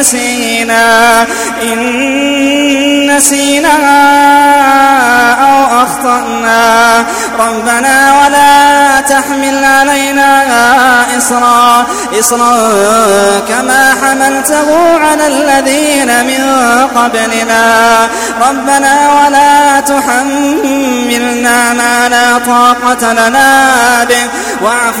نسينا. إن نسينا أو أخطأنا. ربنا ولا تحمل علينا إصرا. إصرا كما حملته على الذين من قبلنا. ربنا ولا تحملنا ما لا طاقة لنا به. واعف